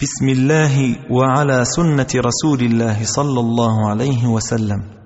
بسم الله وعلى سنة رسول الله صلى الله عليه وسلم.